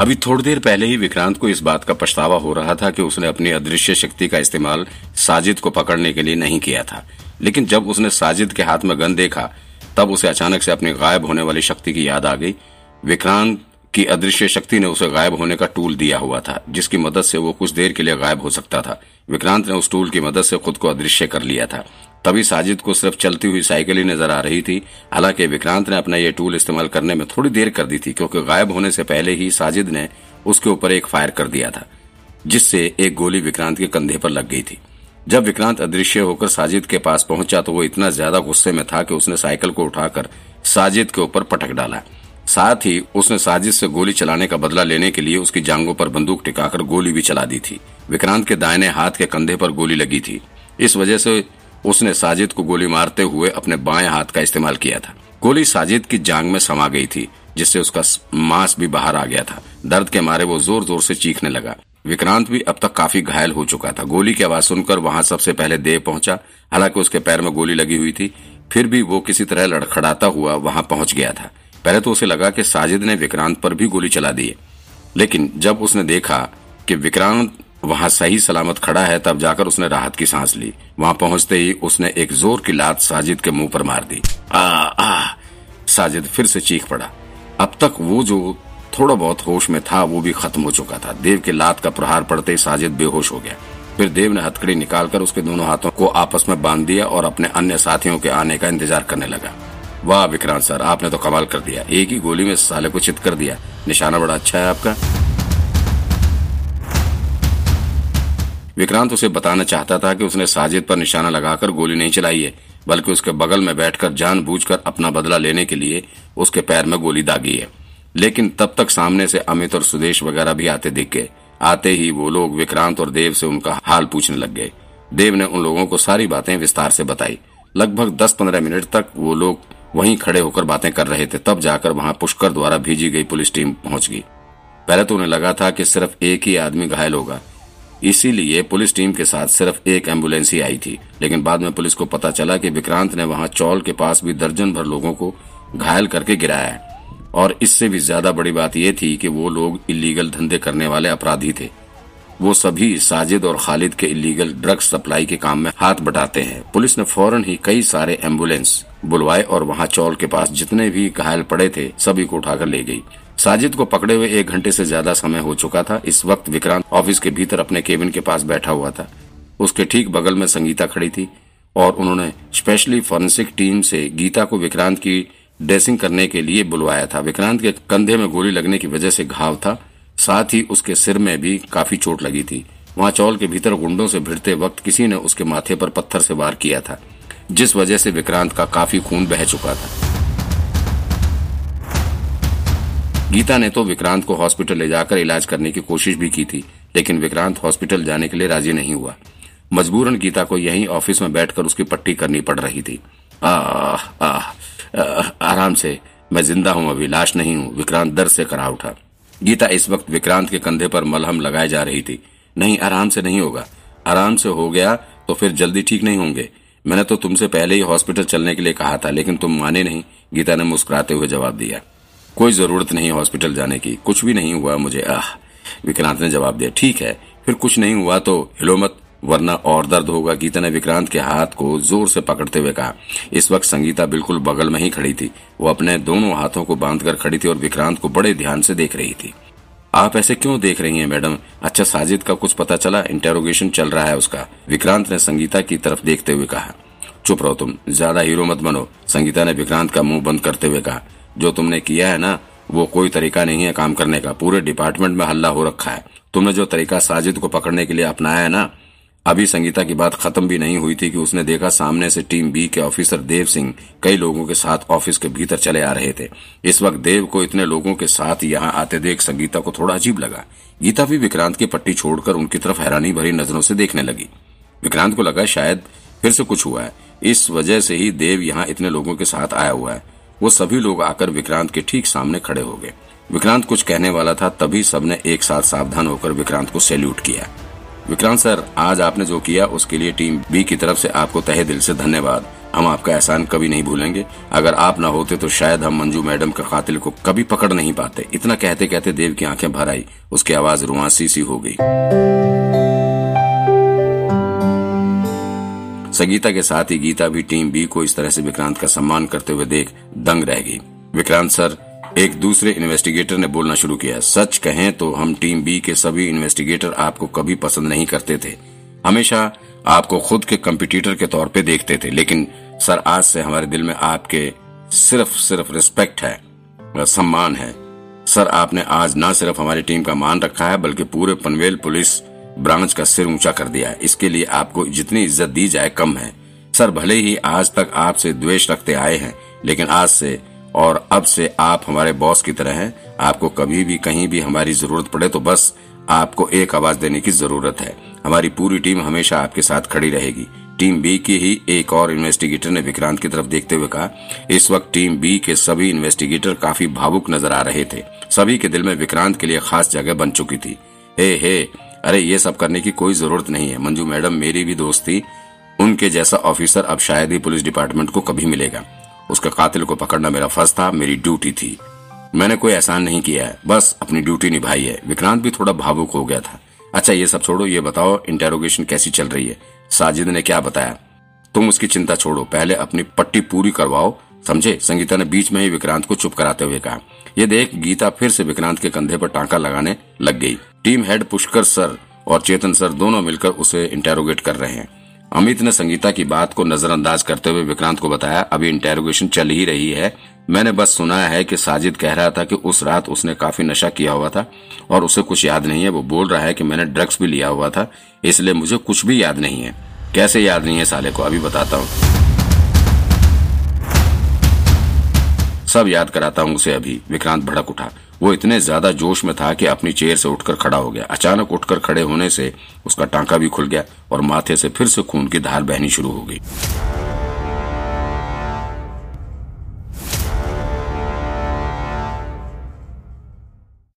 अभी थोड़ी देर पहले ही विक्रांत को इस बात का पछतावा हो रहा था कि उसने अपनी अदृश्य शक्ति का इस्तेमाल साजिद को पकड़ने के लिए नहीं किया था। लेकिन जब उसने साजिद के हाथ में गन देखा, तब उसे अचानक से अपनी गायब होने वाली शक्ति की याद आ गई। विक्रांत की अदृश्य शक्ति ने उसे गायब होने का टूल दिया हुआ था, जिसकी मदद से वो कुछ देर के लिए गायब हो सकता था। विक्रांत ने उस टूल की मदद से खुद को अदृश्य कर लिया था। तभी साजिद को सिर्फ़ चलती हुई साइकिल ही नज़र आ रही थी। हालाँकि विक्रांत ने अपना ये टूल इस्तेमाल करने में थोड़ी देर कर दी थी, क्योंकि गायब होने से पहले ही साजिद ने उसके ऊपर एक फायर कर दिया था, जिससे एक गोली विक्रांत के कंधे पर लग गई थी। जब विक्रांत अदृश्य होकर साजिद के पास पहुँचा तो वो इतना ज़्यादा गुस्से में था कि उसने साइकिल को उठाकर साजिद के ऊपर पटक डाला। साथ ही उसने साजिद से गोली चलाने का बदला लेने के लिए उसकी जांगों पर बंदूक टिकाकर गोली भी चला दी थी। विक्रांत के दाहिने हाथ के कंधे पर गोली लगी थी। इस वजह से उसने साजिद को गोली मारते हुए अपने बाएँ हाथ का इस्तेमाल किया था। गोली साजिद की जांग में समा गई थी, जिससे उसका मांस भी बाहर आ गया था। दर्द के मारे वो ज़ोर ज़ोर से चीखने लगा। विक्रांत भी अब तक काफ़ी घायल हो चुका था। गोली की आवाज़ सुनकर वहाँ सबसे पहले देव पहुँचा। हालाँकि उसके पैर में गोली लगी हुई थी, फिर भी वो किसी तरह लड़खड़ाता हुआ वहाँ पहुँच गया था। पहले तो उसे लगा कि साजिद ने विक्रांत पर भी गोली चला दी लेकिन जब उसने देखा कि विक्रांत वहाँ सही सलामत खड़ा है, तब जाकर उसने राहत की सांस ली। वहाँ पहुँचते ही उसने एक ज़ोर की लात साजिद के मुँह पर मार दी। आ आ, साजिद फिर से चीख पड़ा। अब तक वो जो थोड़ा बहुत होश में था, वो भी खत्म हो चुका था। देव के लात का प्रहार पड़ते ही साजिद बेहोश हो गया। फिर देव ने हथकड़ी निकालकर उसके दोनों हाथों को आपस में बाँध दिया और अपने अन्य साथियों के आने का इंतज़ार करने लगा। वाह, विक्रांत सर, आपने तो कमाल कर दिया। एक ही गोली में साले को चित कर दिया। निशाना बड़ा अच्छा है आपका। विक्रांत उसे बताना चाहता था कि उसने साजिद पर निशाना लगाकर गोली नहीं चलाई है, बल्कि उसके बगल में बैठकर जानबूझकर अपना बदला लेने के लिए उसके पैर में गोली दागी है। लेकिन तब तक सामने से अमित और सुदेश वगैरह भी आते दिख। गए आते ही वो लोग विक्रांत और देव से उनका हाल पूछने लग गए। देव ने उन लोगों को सारी बातें विस्तार से बताई। लगभग दस पंद्रह मिनट तक वो लोग वहीं खड़े होकर बातें कर रहे थे, तब जाकर वहाँ पुष्कर द्वारा भेजी गई पुलिस टीम पहुँच गई। पहले तो उन्हें लगा था कि सिर्फ़ एक ही आदमी घायल होगा। इसीलिए पुलिस टीम के साथ सिर्फ़ एक एंबुलेंस ही आई थी। लेकिन बाद में पुलिस को पता चला कि विक्रांत ने वहाँ चौल के पास भी दर्जन भर लोगों को घायल करके गिराया है। और इससे भी ज़्यादा बड़ी बात यह थी कि वो लोग इलीगल धंधे करने वाले अपराधी थे। वो सभी साजिद और खालिद के इलीगल ड्रग्स सप्लाई के काम में हाथ बटाते हैं। पुलिस ने फ़ौरन ही कई सारे एंबुलेंस बुलवाए और वहाँ चौल के पास जितने भी घायल पड़े थे, सभी को उठाकर ले गई। साजिद को पकड़े हुए एक घंटे से ज़्यादा समय हो चुका था। इस वक्त विक्रांत ऑफ़िस के भीतर अपने केबिन के पास बैठा हुआ था। उसके ठीक बगल में संगीता खड़ी थी और उन्होंने स्पेशली फॉरेंसिक टीम से गीता को विक्रांत की ड्रेसिंग करने के लिए बुलवाया था। विक्रांत के कंधे में गोली लगने की वजह से घाव था। साथ ही उसके सिर में भी काफ़ी चोट लगी थी। वहाँ चौल के भीतर गुंडों से भिड़ते वक्त किसी ने उसके माथे पर पत्थर से वार किया था, जिस वजह से विक्रांत का काफ़ी खून बह चुका था। गीता ने तो विक्रांत को हॉस्पिटल ले जाकर इलाज करने की कोशिश भी की थी लेकिन विक्रांत हॉस्पिटल जाने के लिए राज़ी नहीं हुआ। मजबूरन गीता को यहीं ऑफ़िस में बैठकर उसकी पट्टी करनी पड़ रही थी। आ, आ, आ, आराम से मैं ज़िंदा हूँ अभी लाश नहीं हूँ विक्रांत दर्द से करा उठा। गीता इस वक्त विक्रांत के कंधे पर मलहम लगाए जा रही थी। नहीं आराम से नहीं होगा। आराम से हो गया तो फिर जल्दी ठीक नहीं होंगे। मैंने तो तुमसे पहले ही हॉस्पिटल चलने के लिए कहा था लेकिन तुम माने नहीं। गीता ने मुस्कुराते हुए जवाब दिया। कोई ज़रूरत नहीं हॉस्पिटल जाने की। कुछ भी नहीं हुआ मुझे, आह, विक्रांत ने जवाब दिया, ठीक है, फिर कुछ नहीं हुआ तो हिलो मत, वरना और दर्द होगा, गीता ने विक्रांत के हाथ को ज़ोर से पकड़ते हुए कहा। इस वक्त संगीता बिल्कुल बगल में ही खड़ी थी। वो अपने दोनों हाथों को बांधकर खड़ी थी और विक्रांत को बड़े ध्यान से देख रही थी। आप ऐसे क्यों देख रही हैं, मैडम? अच्छा साजिद का कुछ पता चला इंटेरोगेशन चल रहा है उसका। विक्रांत ने संगीता की तरफ़ देखते हुए कहा। चुप रहो तुम, ज़्यादा हीरो मत बनो, संगीता ने विक्रांत का मुँह बंद करते हुए कहा। जो तुमने किया है ना, वो कोई तरीका नहीं है काम करने का। पूरे डिपार्टमेंट में हल्ला हो रखा है। तुमने जो तरीका साजिद को पकड़ने के लिए अपनाया है ना, अभी संगीता की बात खत्म भी नहीं हुई थी कि उसने देखा सामने से टीम बी के ऑफिसर देव सिंह कई लोगों के साथ ऑफ़िस के भीतर चले आ रहे थे। इस वक्त देव को इतने लोगों के साथ यहाँ आते देख संगीता को थोड़ा अजीब लगा। गीता भी विक्रांत की पट्टी छोड़कर उनकी तरफ़ हैरानी भरी नज़रों से देखने लगी। विक्रांत को लगा शायद फिर से कुछ हुआ है। इस वजह से ही देव यहाँ इतने लोगों के साथ आया हुआ है। वो सभी लोग आकर विक्रांत के ठीक सामने खड़े हो गए। विक्रांत कुछ कहने वाला था, तभी सबने एक साथ सावधान होकर विक्रांत को सैल्यूट किया। विक्रांत सर, आज आपने जो किया, उसके लिए टीम बी की तरफ़ से आपको तहे दिल से धन्यवाद। हम आपका एहसान कभी नहीं भूलेंगे। अगर आप ना होते तो शायद हम मंजू मैडम के कातिल को कभी पकड़ नहीं पाते। इतना कहते कहते देव की आँखें भर आई। उसकी आवाज़ रुआसी सी हो गई। संगीता के साथ ही गीता भी टीम बी को इस तरह से विक्रांत का सम्मान करते हुए देख दंग रह गई। विक्रांत सर, एक दूसरे इन्वेस्टिगेटर ने बोलना शुरू किया, सच कहें तो हम टीम बी के सभी इन्वेस्टिगेटर आपको कभी पसंद नहीं करते थे। हमेशा आपको खुद के कंपिटिटर के तौर पे देखते थे, लेकिन सर आज से हमारे दिल में आपके सिर्फ़ सिर्फ़ रिस्पेक्ट है सम्मान है। सर, आपने आज न सिर्फ़ हमारी टीम का मान रखा है, बल्कि पूरे पनवेल पुलिस ब्रांच का सिर ऊँचा कर दिया इसके लिए आपको जितनी इज़्ज़त दी जाए कम है। सर, भले ही आज तक आपसे द्वेष रखते आए हैं, लेकिन आज से और अब से आप हमारे बॉस की तरह हैं। आपको कभी भी कहीं भी हमारी ज़रूरत पड़े तो बस आपको एक आवाज़ देने की ज़रूरत है। हमारी पूरी टीम हमेशा आपके साथ खड़ी रहेगी। टीम बी की ही एक और इन्वेस्टिगेटर ने विक्रांत की तरफ़ देखते हुए कहा, इस वक्त टीम बी के सभी इन्वेस्टिगेटर काफ़ी भावुक नज़र आ रहे थे। सभी के दिल में विक्रांत के लिए खास जगह बन चुकी थी। हे हे अरे, ये सब करने की कोई ज़रूरत नहीं है। मंजू मैडम मेरी भी दोस्त थी। उनके जैसा ऑफिसर अब शायद ही पुलिस डिपार्टमेंट को कभी मिलेगा। उसके कातिल को पकड़ना मेरा फ़र्ज़ था, मेरी ड्यूटी थी। मैंने कोई एहसान नहीं किया है। बस अपनी ड्यूटी निभाई है। विक्रांत भी थोड़ा भावुक हो गया था। अच्छा ये सब छोड़ो, ये बताओ इंटेरोगेशन कैसी चल रही है? साजिद ने क्या बताया? तुम उसकी चिंता छोड़ो। पहले अपनी पट्टी पूरी करवाओ। समझे? संगीता ने बीच में ही विक्रांत को चुप कराते हुए कहा। यह देख, गीता फिर से विक्रांत के कंधे पर टांका लगाने लग गई। टीम हेड पुष्कर सर और चेतन सर दोनों मिलकर उसे इंटेरोगेट कर रहे हैं। अमित ने संगीता की बात को नजरअंदाज करते हुए विक्रांत को बताया, अभी इंटेरोगेशन चल ही रही है। मैंने बस सुना है कि साजिद कह रहा था कि उस रात उसने काफ़ी नशा किया हुआ था और उसे कुछ याद नहीं है। वो बोल रहा है कि मैंने ड्रग्स भी लिया हुआ था, इसलिए मुझे कुछ भी याद नहीं है। कैसे याद नहीं है साले को? अभी बताता हूँ। सब याद कराता हूँ उसे अभी। विक्रांत भड़क उठा। वो इतने ज़्यादा जोश में था कि अपनी चेयर से उठकर खड़ा हो गया। अचानक उठकर खड़े होने से उसका टांका भी खुल गया और माथे से फिर से खून की धार बहनी शुरू हो गई।